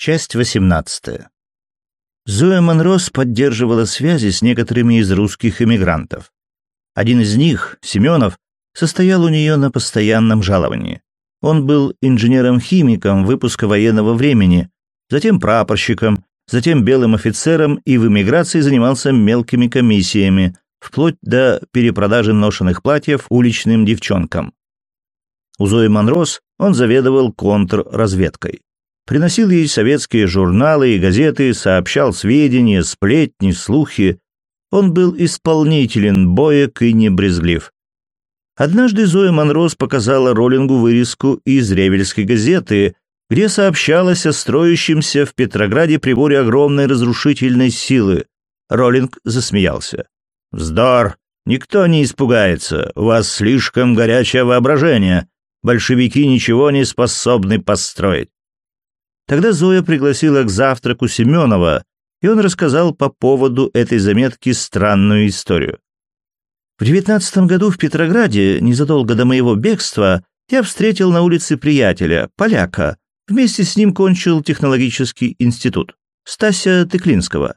Часть 18. Зоя Монрос поддерживала связи с некоторыми из русских эмигрантов. Один из них, Семенов, состоял у нее на постоянном жаловании. Он был инженером-химиком выпуска военного времени, затем прапорщиком, затем белым офицером и в эмиграции занимался мелкими комиссиями, вплоть до перепродажи ношенных платьев уличным девчонкам. У Зои Монрос он заведовал контрразведкой приносил ей советские журналы и газеты, сообщал сведения, сплетни, слухи. Он был исполнителен, боек и небрезглив. Однажды Зоя Монрос показала Роллингу вырезку из Ревельской газеты, где сообщалось о строящемся в Петрограде приборе огромной разрушительной силы. Роллинг засмеялся. «Вздор! Никто не испугается. У вас слишком горячее воображение. Большевики ничего не способны построить. Тогда Зоя пригласила к завтраку Семенова, и он рассказал по поводу этой заметки странную историю. В девятнадцатом году в Петрограде, незадолго до моего бегства, я встретил на улице приятеля, поляка. Вместе с ним кончил технологический институт. Стася Тыклинского.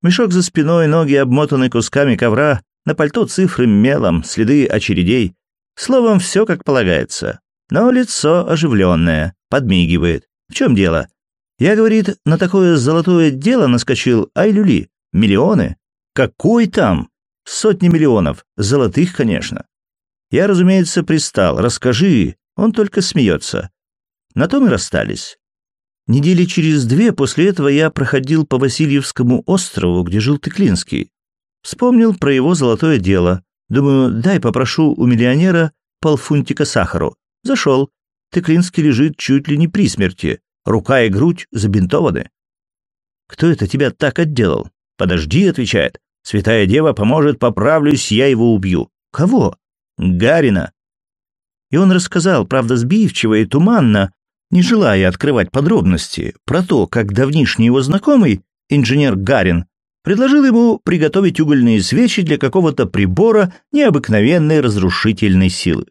Мешок за спиной, ноги обмотаны кусками ковра, на пальто цифры мелом, следы очередей. Словом, все как полагается. Но лицо оживленное, подмигивает. В чем дело? Я, говорит, на такое золотое дело наскочил, ай люли, миллионы. Какой там? Сотни миллионов, золотых, конечно. Я, разумеется, пристал, расскажи, он только смеется. На том и расстались. Недели через две после этого я проходил по Васильевскому острову, где жил Тыклинский. Вспомнил про его золотое дело. Думаю, дай попрошу у миллионера полфунтика сахару. Зашел. Тыклинский лежит чуть ли не при смерти. Рука и грудь забинтованы. «Кто это тебя так отделал?» «Подожди», — отвечает. «Святая Дева поможет, поправлюсь, я его убью». «Кого?» «Гарина». И он рассказал, правда, сбивчиво и туманно, не желая открывать подробности, про то, как давнишний его знакомый, инженер Гарин, предложил ему приготовить угольные свечи для какого-то прибора необыкновенной разрушительной силы.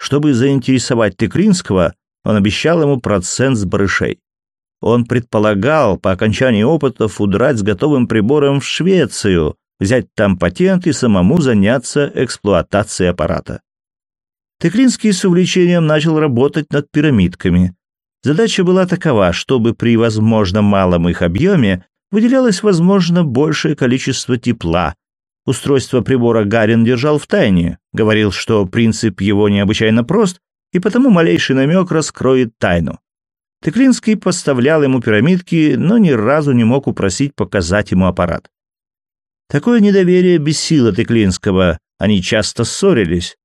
Чтобы заинтересовать Тыкринского, он обещал ему процент с барышей. Он предполагал по окончании опытов удрать с готовым прибором в Швецию, взять там патент и самому заняться эксплуатацией аппарата. Теклинский с увлечением начал работать над пирамидками. Задача была такова, чтобы при возможно малом их объеме выделялось возможно большее количество тепла, Устройство прибора Гарин держал в тайне, говорил, что принцип его необычайно прост, и потому малейший намек раскроет тайну. Теклинский поставлял ему пирамидки, но ни разу не мог упросить показать ему аппарат. Такое недоверие бесило Теклинского, они часто ссорились.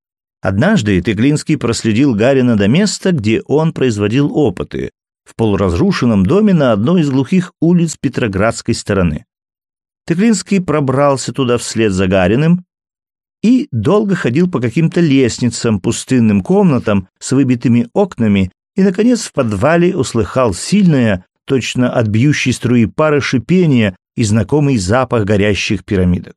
Однажды Теклинский проследил Гарина до места, где он производил опыты, в полуразрушенном доме на одной из глухих улиц Петроградской стороны. Теклинский пробрался туда вслед за Гариным и долго ходил по каким-то лестницам, пустынным комнатам с выбитыми окнами и, наконец, в подвале услыхал сильное, точно от бьющей струи пары шипение и знакомый запах горящих пирамидок.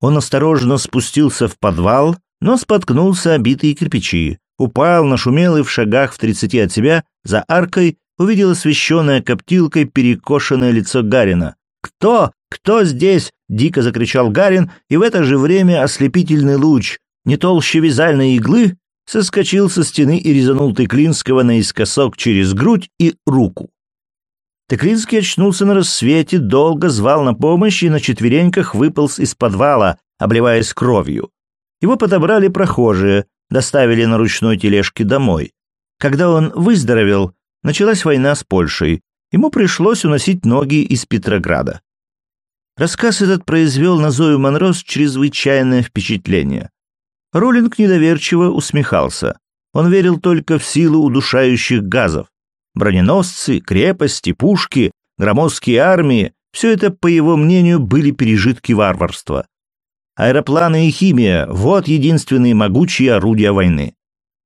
Он осторожно спустился в подвал, но споткнулся обитые кирпичи, упал, нашумел и в шагах в тридцати от себя за аркой увидел освещенное коптилкой перекошенное лицо Гарина. «Кто? «Кто здесь?» — дико закричал Гарин, и в это же время ослепительный луч, не толще вязальной иглы, соскочил со стены и резанул Тыклинского наискосок через грудь и руку. Тыклинский очнулся на рассвете, долго звал на помощь и на четвереньках выполз из подвала, обливаясь кровью. Его подобрали прохожие, доставили на ручной тележке домой. Когда он выздоровел, началась война с Польшей. Ему пришлось уносить ноги из Петрограда. Рассказ этот произвел на Зою Монрос чрезвычайное впечатление. Роллинг недоверчиво усмехался. Он верил только в силу удушающих газов. Броненосцы, крепости, пушки, громоздкие армии — все это, по его мнению, были пережитки варварства. Аэропланы и химия — вот единственные могучие орудия войны.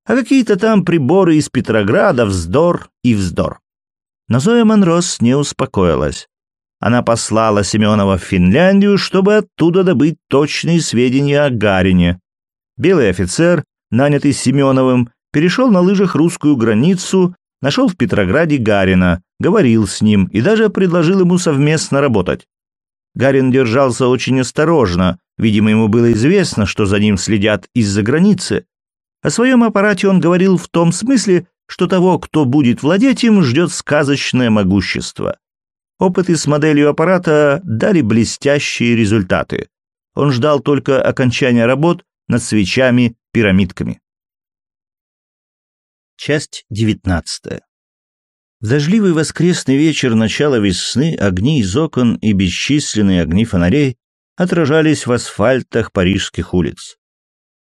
А какие-то там приборы из Петрограда — вздор и вздор. Но Зоя Монрос не успокоилась. Она послала Семенова в Финляндию, чтобы оттуда добыть точные сведения о Гарине. Белый офицер, нанятый Семеновым, перешел на лыжах русскую границу, нашел в Петрограде Гарина, говорил с ним и даже предложил ему совместно работать. Гарин держался очень осторожно, видимо, ему было известно, что за ним следят из-за границы. О своем аппарате он говорил в том смысле, что того, кто будет владеть им, ждет сказочное могущество. Опыты с моделью аппарата дали блестящие результаты. Он ждал только окончания работ над свечами-пирамидками. Часть девятнадцатая. В дождливый воскресный вечер начала весны огни из окон и бесчисленные огни фонарей отражались в асфальтах парижских улиц.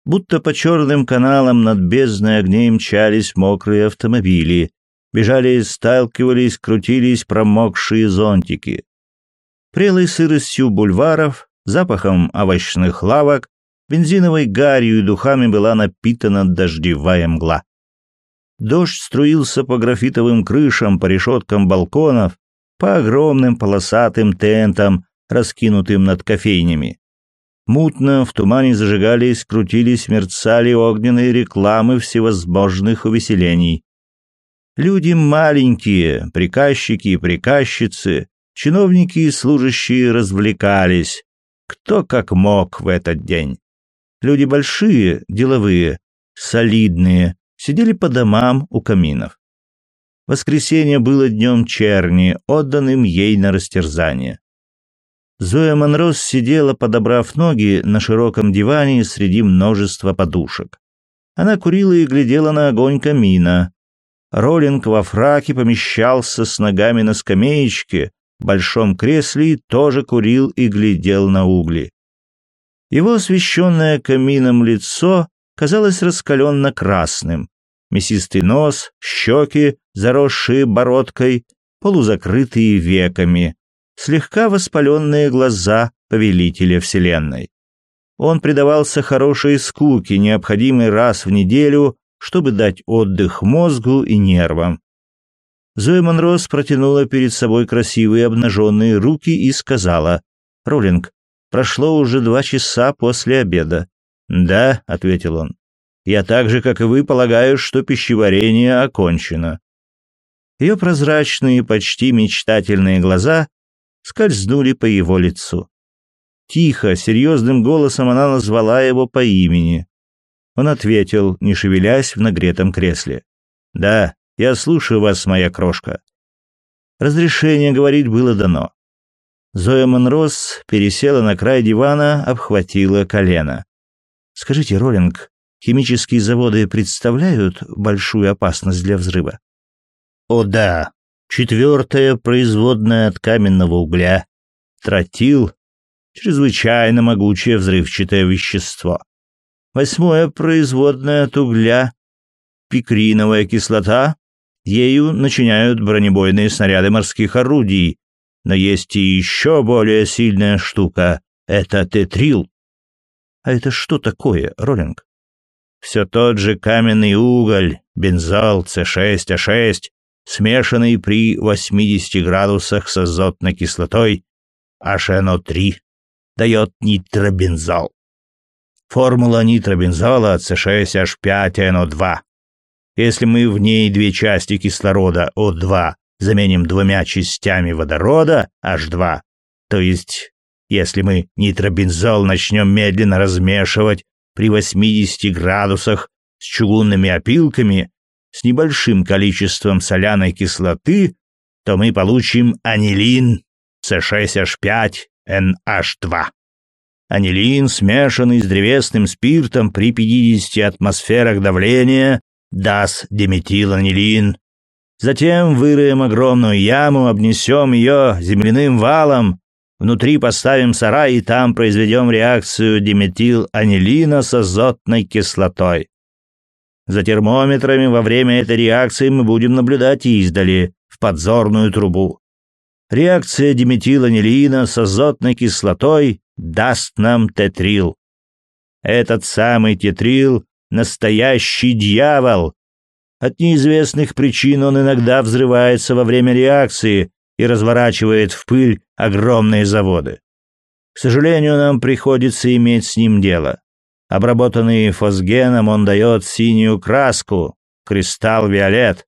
Будто по черным каналам над бездной огней мчались мокрые автомобили, бежали, сталкивались, крутились промокшие зонтики. Прелой сыростью бульваров, запахом овощных лавок, бензиновой гарью и духами была напитана дождевая мгла. Дождь струился по графитовым крышам, по решеткам балконов, по огромным полосатым тентам, раскинутым над кофейнями. Мутно в тумане зажигались, крутились, мерцали огненные рекламы всевозможных увеселений. Люди маленькие, приказчики и приказчицы, чиновники и служащие развлекались, кто как мог в этот день. Люди большие, деловые, солидные, сидели по домам у каминов. Воскресенье было днем черни, отданным ей на растерзание. Зоя Монрос сидела, подобрав ноги на широком диване среди множества подушек. Она курила и глядела на огонь камина. Роллинг во фраке помещался с ногами на скамеечке, в большом кресле тоже курил и глядел на угли. Его освещенное камином лицо казалось раскаленно-красным. Мясистый нос, щеки, заросшие бородкой, полузакрытые веками, слегка воспаленные глаза повелителя Вселенной. Он предавался хорошей скуке, необходимой раз в неделю, чтобы дать отдых мозгу и нервам. Зоя Монрос протянула перед собой красивые обнаженные руки и сказала, «Роллинг, прошло уже два часа после обеда». «Да», — ответил он, — «я так же, как и вы, полагаю, что пищеварение окончено». Ее прозрачные, почти мечтательные глаза скользнули по его лицу. Тихо, серьезным голосом она назвала его по имени. Он ответил, не шевелясь в нагретом кресле. «Да, я слушаю вас, моя крошка». Разрешение говорить было дано. Зоя Монрос пересела на край дивана, обхватила колено. «Скажите, Роллинг, химические заводы представляют большую опасность для взрыва?» «О да, Четвертое, производное от каменного угля. Тротил — чрезвычайно могучее взрывчатое вещество. Восьмое, производное от угля. Пикриновая кислота. Ею начиняют бронебойные снаряды морских орудий. Но есть и еще более сильная штука — это тетрил. А это что такое, Роллинг? Все тот же каменный уголь, бензол, С6А6, смешанный при 80 градусах с азотной кислотой HNO3, дает нитробензол. Формула нитробензола C6H5NO2. Если мы в ней две части кислорода O2 заменим двумя частями водорода H2, то есть если мы нитробензол начнем медленно размешивать при 80 градусах с чугунными опилками, с небольшим количеством соляной кислоты, то мы получим анилин С6H5NH2. Анилин, смешанный с древесным спиртом при 50 атмосферах давления, даст диметиланилин. Затем выроем огромную яму, обнесем ее земляным валом, внутри поставим сарай и там произведем реакцию диметиланилина с азотной кислотой. За термометрами во время этой реакции мы будем наблюдать издали, в подзорную трубу. Реакция диметиланилина с азотной кислотой даст нам тетрил. Этот самый тетрил — настоящий дьявол. От неизвестных причин он иногда взрывается во время реакции и разворачивает в пыль огромные заводы. К сожалению, нам приходится иметь с ним дело. Обработанный фосгеном, он дает синюю краску, кристалл виолет.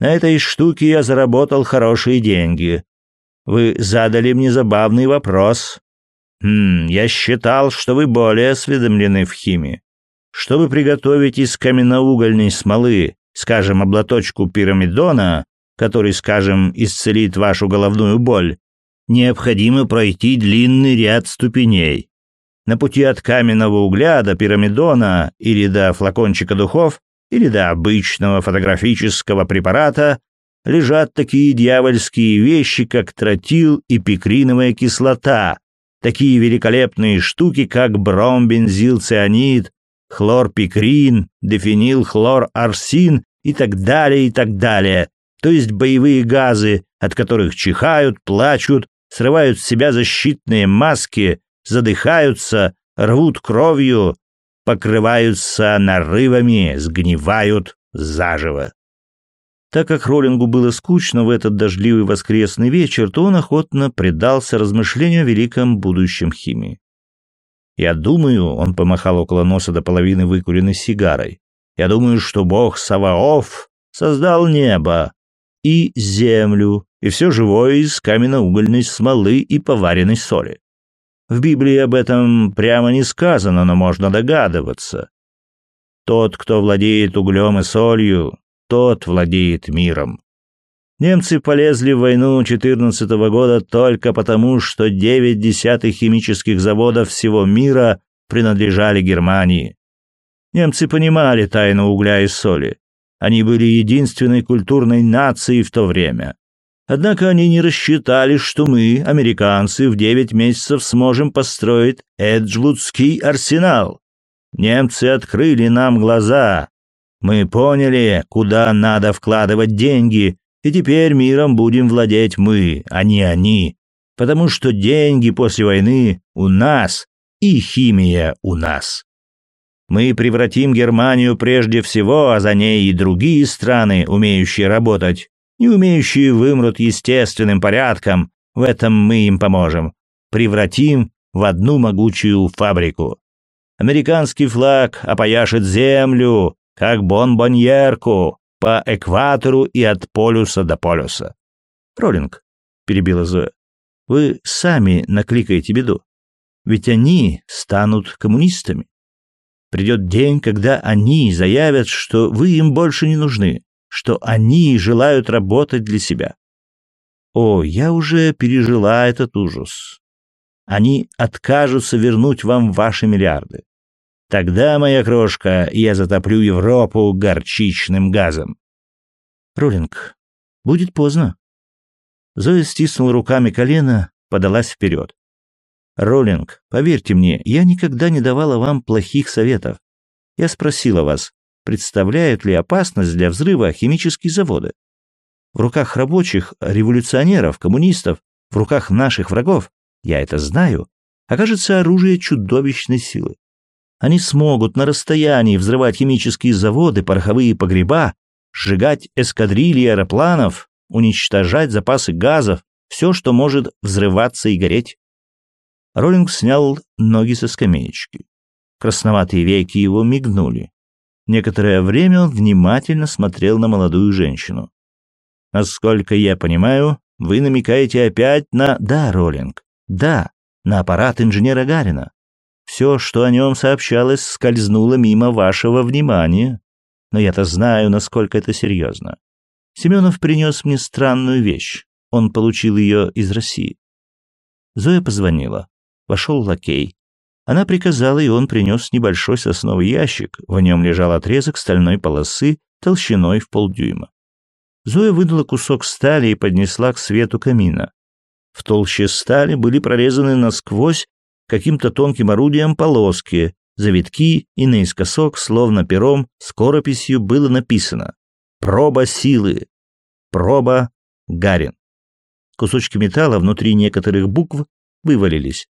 На этой штуке я заработал хорошие деньги. Вы задали мне забавный вопрос. Хм, я считал, что вы более осведомлены в химии. Чтобы приготовить из каменноугольной смолы, скажем, облаточку пирамидона, который, скажем, исцелит вашу головную боль, необходимо пройти длинный ряд ступеней. На пути от каменного угля до пирамидона или до флакончика духов или до обычного фотографического препарата лежат такие дьявольские вещи, как тротил и пикриновая кислота, такие великолепные штуки, как бромбензилцианид, хлорпикрин, дефенилхлорарсин и так далее, и так далее. То есть боевые газы, от которых чихают, плачут, срывают с себя защитные маски, задыхаются, рвут кровью, покрываются нарывами, сгнивают заживо. Так как Роллингу было скучно в этот дождливый воскресный вечер, то он охотно предался размышлению о великом будущем химии. «Я думаю», — он помахал около носа до половины выкуренной сигарой, «я думаю, что бог Саваоф создал небо и землю, и все живое из каменно-угольной смолы и поваренной соли. В Библии об этом прямо не сказано, но можно догадываться. Тот, кто владеет углем и солью, тот владеет миром. Немцы полезли в войну 14 -го года только потому, что девять десятых химических заводов всего мира принадлежали Германии. Немцы понимали тайну угля и соли. Они были единственной культурной нацией в то время. Однако они не рассчитали, что мы, американцы, в девять месяцев сможем построить Эджвудский арсенал. Немцы открыли нам глаза. Мы поняли, куда надо вкладывать деньги, и теперь миром будем владеть мы, а не они. Потому что деньги после войны у нас, и химия у нас. Мы превратим Германию прежде всего, а за ней и другие страны, умеющие работать, не умеющие вымрут естественным порядком, в этом мы им поможем. Превратим в одну могучую фабрику. Американский флаг опояшет землю, как бонбоньерку, по экватору и от полюса до полюса. Роллинг, перебила Зоя, вы сами накликаете беду. Ведь они станут коммунистами. Придет день, когда они заявят, что вы им больше не нужны, что они желают работать для себя. О, я уже пережила этот ужас. Они откажутся вернуть вам ваши миллиарды. Тогда, моя крошка, я затоплю Европу горчичным газом. Роллинг, будет поздно. Зоя стиснула руками колено, подалась вперед. Роллинг, поверьте мне, я никогда не давала вам плохих советов. Я спросила вас, представляют ли опасность для взрыва химические заводы. В руках рабочих, революционеров, коммунистов, в руках наших врагов, я это знаю, окажется оружие чудовищной силы. Они смогут на расстоянии взрывать химические заводы, пороховые погреба, сжигать эскадрильи аэропланов, уничтожать запасы газов, все, что может взрываться и гореть. Роллинг снял ноги со скамеечки. Красноватые веки его мигнули. Некоторое время он внимательно смотрел на молодую женщину. «Насколько я понимаю, вы намекаете опять на... Да, Роллинг, да, на аппарат инженера Гарина. Все, что о нем сообщалось, скользнуло мимо вашего внимания. Но я-то знаю, насколько это серьезно. Семенов принес мне странную вещь. Он получил ее из России. Зоя позвонила. Вошел лакей. Она приказала, и он принес небольшой сосновый ящик. В нем лежал отрезок стальной полосы толщиной в полдюйма. Зоя вынула кусок стали и поднесла к свету камина. В толще стали были прорезаны насквозь каким-то тонким орудием полоски, завитки и наискосок, словно пером, скорописью было написано «Проба силы», «Проба Гарин». Кусочки металла внутри некоторых букв вывалились.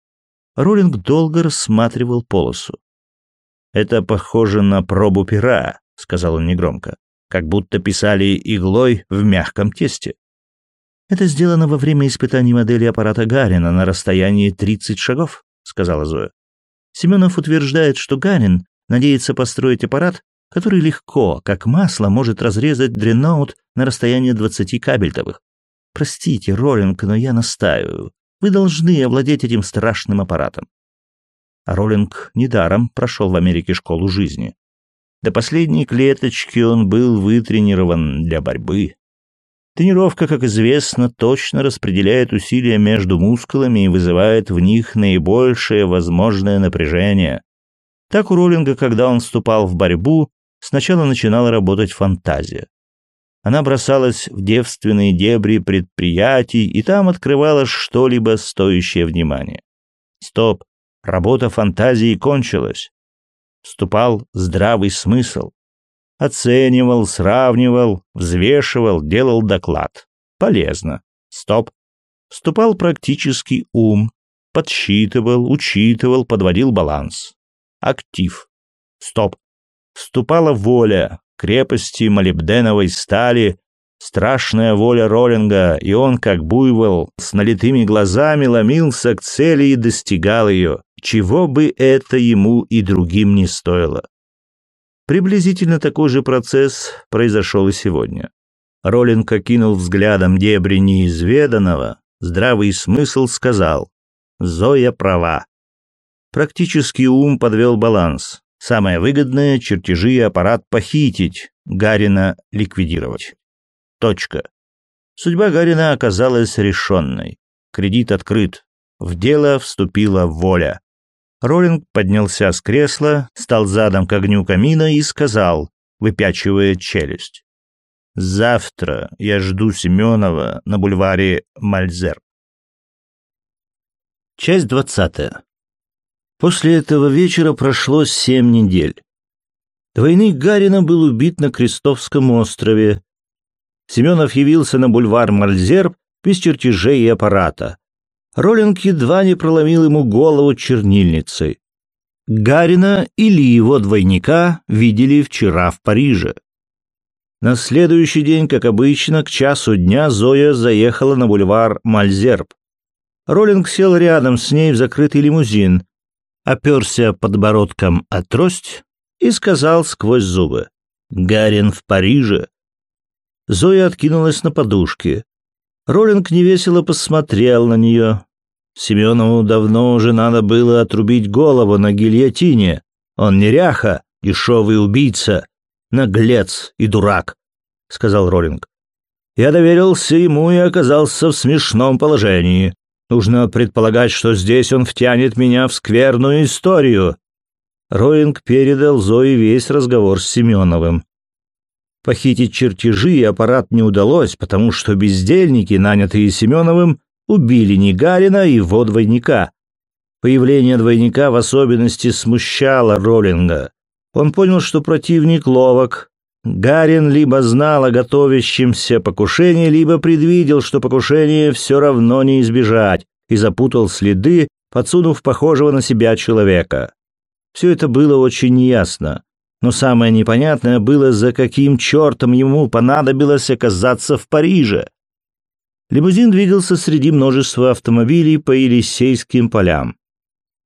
Роллинг долго рассматривал полосу. «Это похоже на пробу пера», — сказал он негромко, «как будто писали иглой в мягком тесте». «Это сделано во время испытаний модели аппарата Гарина на расстоянии 30 шагов», — сказала Зоя. Семенов утверждает, что Гарин надеется построить аппарат, который легко, как масло, может разрезать дреноут на расстояние 20 кабельтовых. Простите, Роллинг, но я настаиваю. Вы должны овладеть этим страшным аппаратом. А Роллинг недаром прошел в Америке школу жизни. До последней клеточки он был вытренирован для борьбы. Тренировка, как известно, точно распределяет усилия между мускулами и вызывает в них наибольшее возможное напряжение. Так у Роллинга, когда он вступал в борьбу, сначала начинала работать фантазия. Она бросалась в девственные дебри предприятий и там открывала что-либо стоящее внимания. Стоп, работа фантазии кончилась. Вступал здравый смысл. Оценивал, сравнивал, взвешивал, делал доклад. Полезно. Стоп. Вступал практический ум, подсчитывал, учитывал, подводил баланс. Актив. Стоп вступала воля, крепости молибденовой стали, страшная воля Роллинга, и он, как буйвол, с налитыми глазами ломился к цели и достигал ее, чего бы это ему и другим не стоило. Приблизительно такой же процесс произошел и сегодня. Роллинг окинул взглядом дебри неизведанного, здравый смысл сказал «Зоя права». Практический ум подвел баланс. Самое выгодное — чертежи и аппарат похитить, Гарина ликвидировать. Точка. Судьба Гарина оказалась решенной. Кредит открыт. В дело вступила воля. Роллинг поднялся с кресла, стал задом к огню камина и сказал, выпячивая челюсть. «Завтра я жду Семенова на бульваре Мальзер». Часть двадцатая. После этого вечера прошло семь недель. Двойник Гарина был убит на Крестовском острове. Семенов явился на бульвар Мальзерб без чертежей и аппарата. Роллинг едва не проломил ему голову чернильницей. Гарина или его двойника видели вчера в Париже. На следующий день, как обычно, к часу дня Зоя заехала на бульвар Мальзерб. Роллинг сел рядом с ней в закрытый лимузин оперся подбородком о трость и сказал сквозь зубы «Гарин в Париже». Зоя откинулась на подушке. Роллинг невесело посмотрел на нее. Семенову давно уже надо было отрубить голову на гильотине. Он неряха, дешевый убийца, наглец и дурак, — сказал Роллинг. Я доверился ему и оказался в смешном положении. Нужно предполагать, что здесь он втянет меня в скверную историю. Роинг передал Зое весь разговор с Семеновым. Похитить чертежи и аппарат не удалось, потому что бездельники, нанятые Семеновым, убили Негарина и его двойника. Появление двойника в особенности смущало Роллинга. Он понял, что противник ловок. Гарин либо знал о готовящемся покушении, либо предвидел, что покушение все равно не избежать, и запутал следы, подсунув похожего на себя человека. Все это было очень неясно. Но самое непонятное было, за каким чертом ему понадобилось оказаться в Париже. Лимузин двигался среди множества автомобилей по Елисейским полям.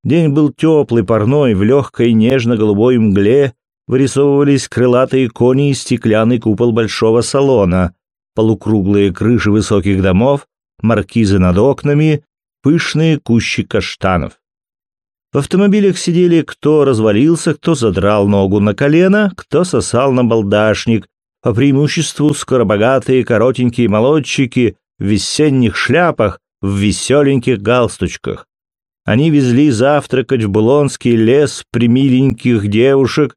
День был теплый, парной, в легкой нежно-голубой мгле вырисовывались крылатые кони и стеклянный купол большого салона, полукруглые крыши высоких домов, маркизы над окнами, пышные кущи каштанов. В автомобилях сидели кто развалился, кто задрал ногу на колено, кто сосал на балдашник, по преимуществу скоробогатые коротенькие молодчики в весенних шляпах, в веселеньких галстучках. Они везли завтракать в Булонский лес примиленьких девушек,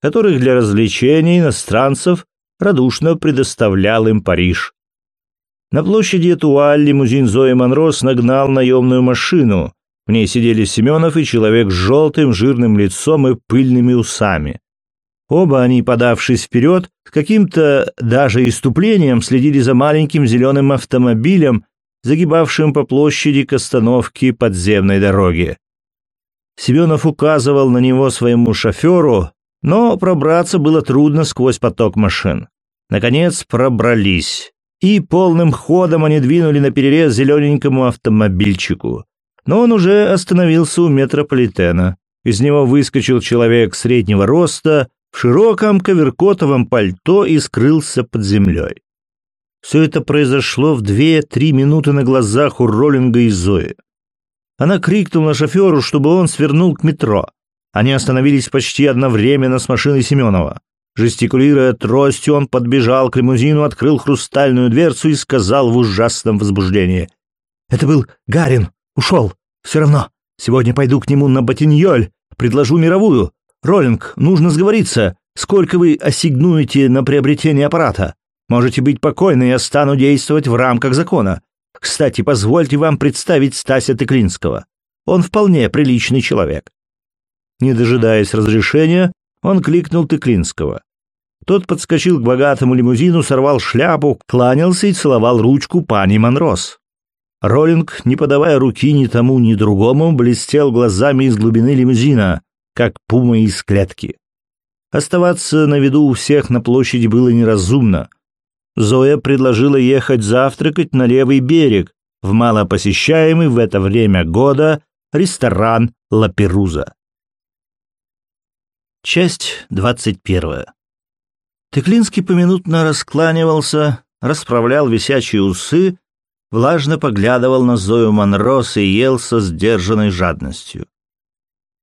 которых для развлечения иностранцев радушно предоставлял им Париж. На площади Этуаль лимузин Зои Монрос нагнал наемную машину. В ней сидели Семенов и человек с желтым жирным лицом и пыльными усами. Оба они, подавшись вперед, с каким-то даже иступлением следили за маленьким зеленым автомобилем, загибавшим по площади к остановке подземной дороги. Семенов указывал на него своему шоферу, но пробраться было трудно сквозь поток машин. Наконец пробрались, и полным ходом они двинули на перерез зелененькому автомобильчику. Но он уже остановился у метрополитена. Из него выскочил человек среднего роста, в широком коверкотовом пальто и скрылся под землей. Все это произошло в две-три минуты на глазах у Роллинга и Зои. Она крикнула шоферу, чтобы он свернул к метро. Они остановились почти одновременно с машиной Семенова. Жестикулируя тростью, он подбежал к лимузину, открыл хрустальную дверцу и сказал в ужасном возбуждении. «Это был Гарин. Ушел. Все равно. Сегодня пойду к нему на Ботиньоль. Предложу мировую. Роллинг, нужно сговориться. Сколько вы ассигнуете на приобретение аппарата? Можете быть покойны, я стану действовать в рамках закона. Кстати, позвольте вам представить Стася Тыклинского. Он вполне приличный человек». Не дожидаясь разрешения, он кликнул Тыклинского. Тот подскочил к богатому лимузину, сорвал шляпу, кланялся и целовал ручку пани Монрос. Роллинг, не подавая руки ни тому, ни другому, блестел глазами из глубины лимузина, как пума из клетки. Оставаться на виду у всех на площади было неразумно. Зоя предложила ехать завтракать на левый берег, в малопосещаемый в это время года ресторан «Ла Перуза». Часть двадцать первая. Теклинский поминутно раскланивался, расправлял висячие усы, влажно поглядывал на Зою Монрос и ел со сдержанной жадностью.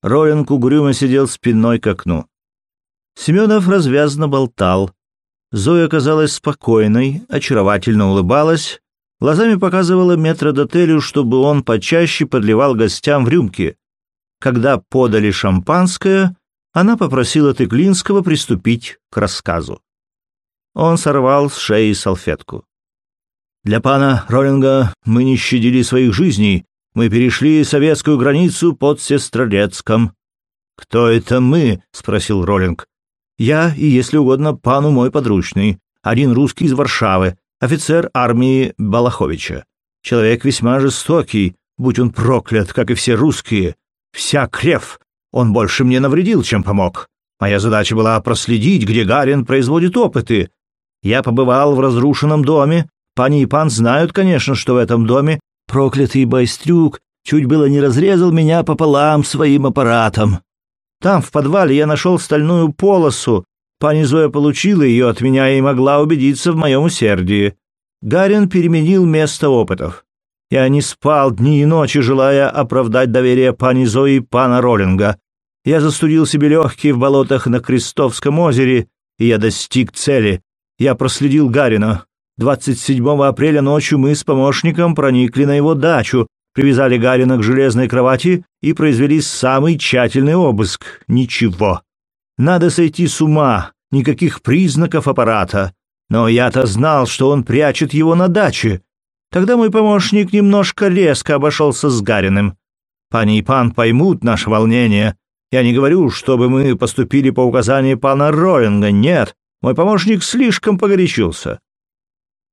Роллинг угрюмо сидел спиной к окну. Семенов развязно болтал. Зоя казалась спокойной, очаровательно улыбалась, глазами показывала метродотелю, чтобы он почаще подливал гостям в рюмки. Когда подали шампанское, она попросила Тыклинского приступить к рассказу. Он сорвал с шеи салфетку. «Для пана Роллинга мы не щадили своих жизней. Мы перешли советскую границу под Сестрорецком». «Кто это мы?» — спросил Роллинг. «Я и, если угодно, пану мой подручный. Один русский из Варшавы, офицер армии Балаховича. Человек весьма жестокий, будь он проклят, как и все русские. Вся крев, он больше мне навредил, чем помог. Моя задача была проследить, где Гарин производит опыты. Я побывал в разрушенном доме. Пани и пан знают, конечно, что в этом доме проклятый байстрюк чуть было не разрезал меня пополам своим аппаратом. Там, в подвале, я нашел стальную полосу. Пани Зоя получила ее от меня и могла убедиться в моем усердии. Гарин переменил место опытов. Я не спал дни и ночи, желая оправдать доверие пани Зои и пана Роллинга. Я застудил себе легкие в болотах на Крестовском озере, и я достиг цели. Я проследил Гарина. 27 апреля ночью мы с помощником проникли на его дачу, привязали Гарина к железной кровати и произвели самый тщательный обыск. Ничего. Надо сойти с ума, никаких признаков аппарата. Но я-то знал, что он прячет его на даче. Тогда мой помощник немножко резко обошелся с Гариным. Пани и пан поймут наше волнение. Я не говорю, чтобы мы поступили по указанию пана Роллинга, нет. Мой помощник слишком погорячился».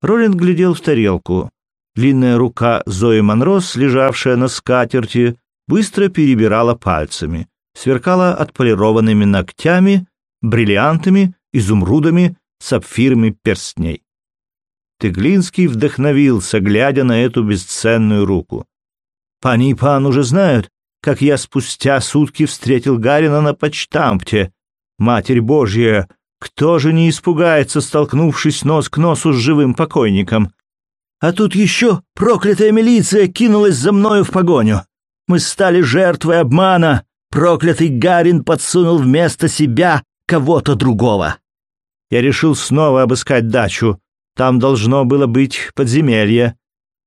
Роллинг глядел в тарелку. Длинная рука Зои Монрос, лежавшая на скатерти, быстро перебирала пальцами, сверкала отполированными ногтями, бриллиантами, изумрудами, сапфирами перстней. Тыглинский вдохновился, глядя на эту бесценную руку. «Пани и пан уже знают, как я спустя сутки встретил Гарина на почтампте. Матерь Божья, кто же не испугается, столкнувшись нос к носу с живым покойником? А тут еще проклятая милиция кинулась за мною в погоню. Мы стали жертвой обмана. Проклятый Гарин подсунул вместо себя кого-то другого. Я решил снова обыскать дачу. Там должно было быть подземелье.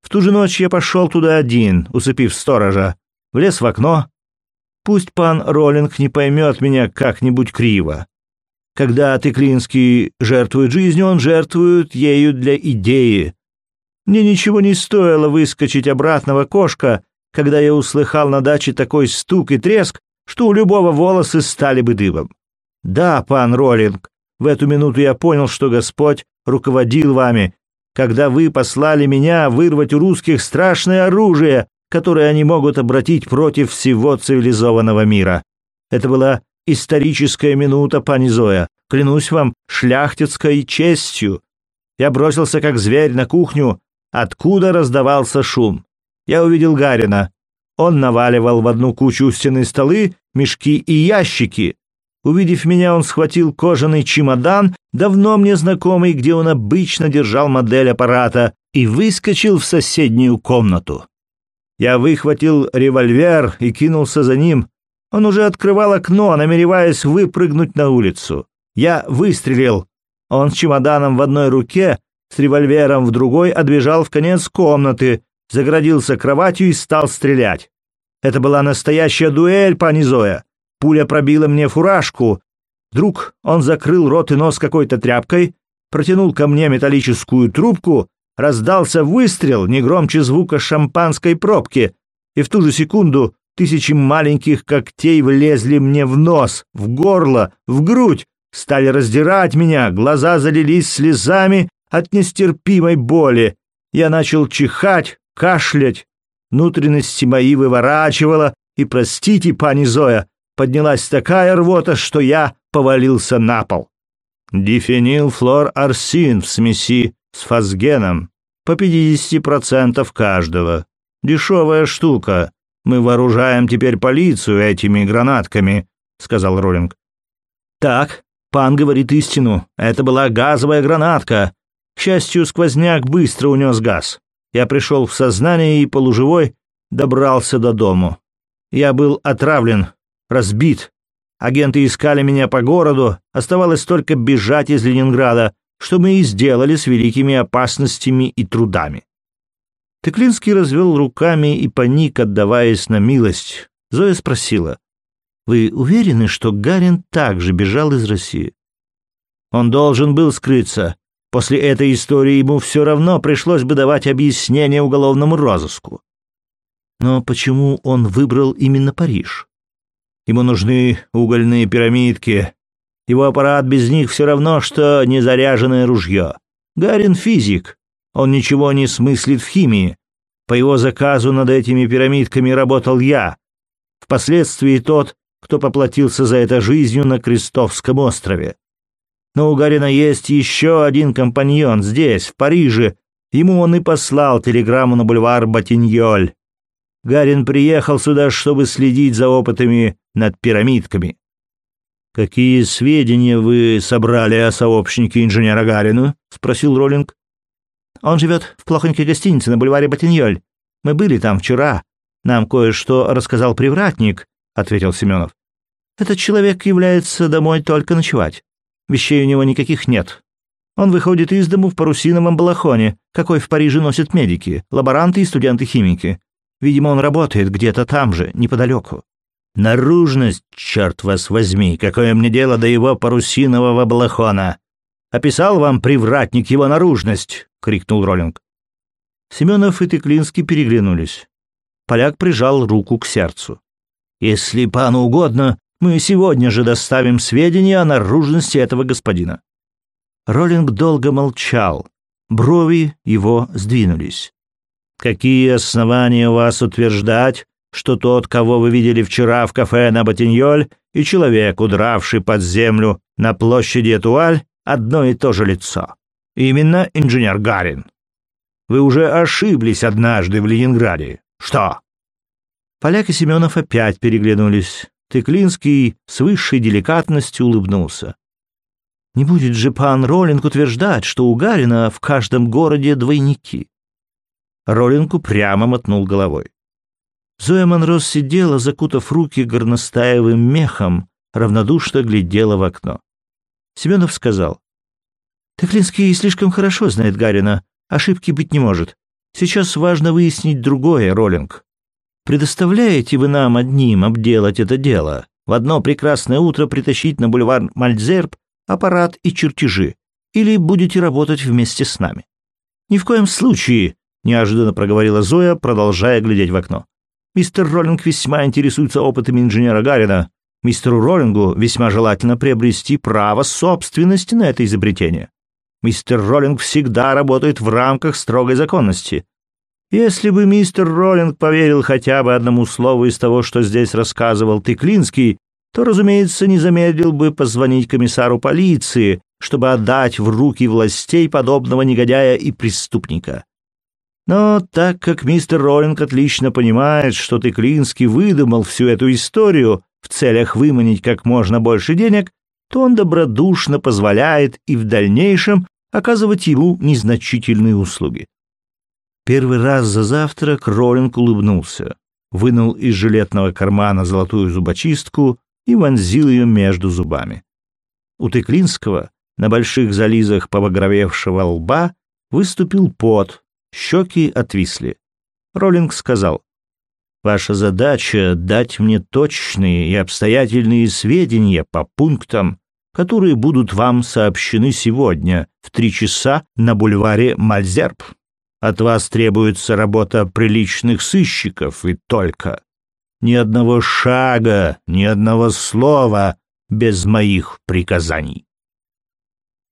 В ту же ночь я пошел туда один, усыпив сторожа влез в окно. Пусть пан Роллинг не поймет меня как-нибудь криво. Когда Тыклинский жертвует жизнью, он жертвует ею для идеи. Мне ничего не стоило выскочить обратно в окошко, когда я услыхал на даче такой стук и треск, что у любого волосы стали бы дыбом. Да, пан Роллинг, в эту минуту я понял, что Господь руководил вами, когда вы послали меня вырвать у русских страшное оружие, которые они могут обратить против всего цивилизованного мира. Это была историческая минута, пани Зоя, клянусь вам, шляхтицкой честью. Я бросился как зверь на кухню, откуда раздавался шум. Я увидел Гарина. Он наваливал в одну кучу стены столы, мешки и ящики. Увидев меня, он схватил кожаный чемодан, давно мне знакомый, где он обычно держал модель аппарата, и выскочил в соседнюю комнату. Я выхватил револьвер и кинулся за ним. Он уже открывал окно, намереваясь выпрыгнуть на улицу. Я выстрелил. Он с чемоданом в одной руке, с револьвером в другой, отбежал в конец комнаты, заградился кроватью и стал стрелять. Это была настоящая дуэль, пани Зоя. Пуля пробила мне фуражку. Вдруг он закрыл рот и нос какой-то тряпкой, протянул ко мне металлическую трубку, раздался выстрел, не громче звука шампанской пробки, и в ту же секунду тысячи маленьких когтей влезли мне в нос, в горло, в грудь, стали раздирать меня, глаза залились слезами от нестерпимой боли. Я начал чихать, кашлять, внутренности мои выворачивало, и, простите, пани Зоя, поднялась такая рвота, что я повалился на пол. Дифенил флор арсин в смеси с фазгеном по 50% каждого. Дешевая штука. Мы вооружаем теперь полицию этими гранатками, сказал Роллинг. Так, пан говорит истину. Это была газовая гранатка. К счастью, сквозняк быстро унес газ. Я пришел в сознание и полуживой добрался до дому. Я был отравлен, разбит. Агенты искали меня по городу, оставалось только бежать из Ленинграда, что мы и сделали с великими опасностями и трудами. Теклинский развел руками и паник, отдаваясь на милость. Зоя спросила, «Вы уверены, что Гарин также бежал из России?» «Он должен был скрыться. После этой истории ему все равно пришлось бы давать объяснение уголовному розыску. Но почему он выбрал именно Париж? Ему нужны угольные пирамидки. Его аппарат без них все равно, что незаряженное ружье. Гарин физик. Он ничего не смыслит в химии. По его заказу над этими пирамидками работал я. Впоследствии тот, кто поплатился за это жизнью на Крестовском острове. Но у Гарина есть еще один компаньон здесь, в Париже. Ему он и послал телеграмму на бульвар Батиньоль. Гарин приехал сюда, чтобы следить за опытами над пирамидками. Какие сведения вы собрали о сообщнике инженера Гарину? спросил Роллинг. Он живет в плохонькой гостинице на бульваре Батиньоль. Мы были там вчера. Нам кое-что рассказал привратник, ответил Семенов. Этот человек является домой только ночевать. Вещей у него никаких нет. Он выходит из дому в парусиновом балахоне, какой в Париже носят медики, лаборанты и студенты-химики. Видимо, он работает где-то там же, неподалеку. Наружность, черт вас возьми, какое мне дело до его парусинового балахона. Описал вам привратник его наружность, крикнул Роллинг. Семенов и Теклинский переглянулись. Поляк прижал руку к сердцу. Если пану угодно, мы сегодня же доставим сведения о наружности этого господина. Роллинг долго молчал. Брови его сдвинулись. Какие основания у вас утверждать, что тот, кого вы видели вчера в кафе на Батиньоль, и человек, удравший под землю на площади Этуаль, одно и то же лицо? Именно инженер Гарин. Вы уже ошиблись однажды в Ленинграде. Что? Поляк и Семенов опять переглянулись. Тыклинский с высшей деликатностью улыбнулся. Не будет же пан Роллинг утверждать, что у Гарина в каждом городе двойники. Роллинг прямо мотнул головой. Зоя Монрос сидела, закутав руки горностаевым мехом, равнодушно глядела в окно. Семенов сказал. «Теклинский слишком хорошо знает Гарина. Ошибки быть не может. Сейчас важно выяснить другое, Роллинг. Предоставляете вы нам одним обделать это дело, в одно прекрасное утро притащить на бульвар Мальцзерб аппарат и чертежи, или будете работать вместе с нами?» «Ни в коем случае», неожиданно проговорила Зоя, продолжая глядеть в окно. Мистер Роллинг весьма интересуется опытами инженера Гарина. Мистеру Роллингу весьма желательно приобрести право собственности на это изобретение. Мистер Роллинг всегда работает в рамках строгой законности. Если бы мистер Роллинг поверил хотя бы одному слову из того, что здесь рассказывал Тыклинский, то, разумеется, не замедлил бы позвонить комиссару полиции, чтобы отдать в руки властей подобного негодяя и преступника. Но так как мистер Роллинг отлично понимает, что Теклинский выдумал всю эту историю, в целях выманить как можно больше денег, то он добродушно позволяет и в дальнейшем оказывать ему незначительные услуги. Первый раз за завтрак Роллинг улыбнулся, вынул из жилетного кармана золотую зубочистку и вонзил ее между зубами. У Теклинского на больших зализах побагровевшего лба выступил пот, щеки отвисли. Роллинг сказал, «Ваша задача — дать мне точные и обстоятельные сведения по пунктам, которые будут вам сообщены сегодня в три часа на бульваре Мальзерб». От вас требуется работа приличных сыщиков и только. Ни одного шага, ни одного слова без моих приказаний.